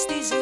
stizzy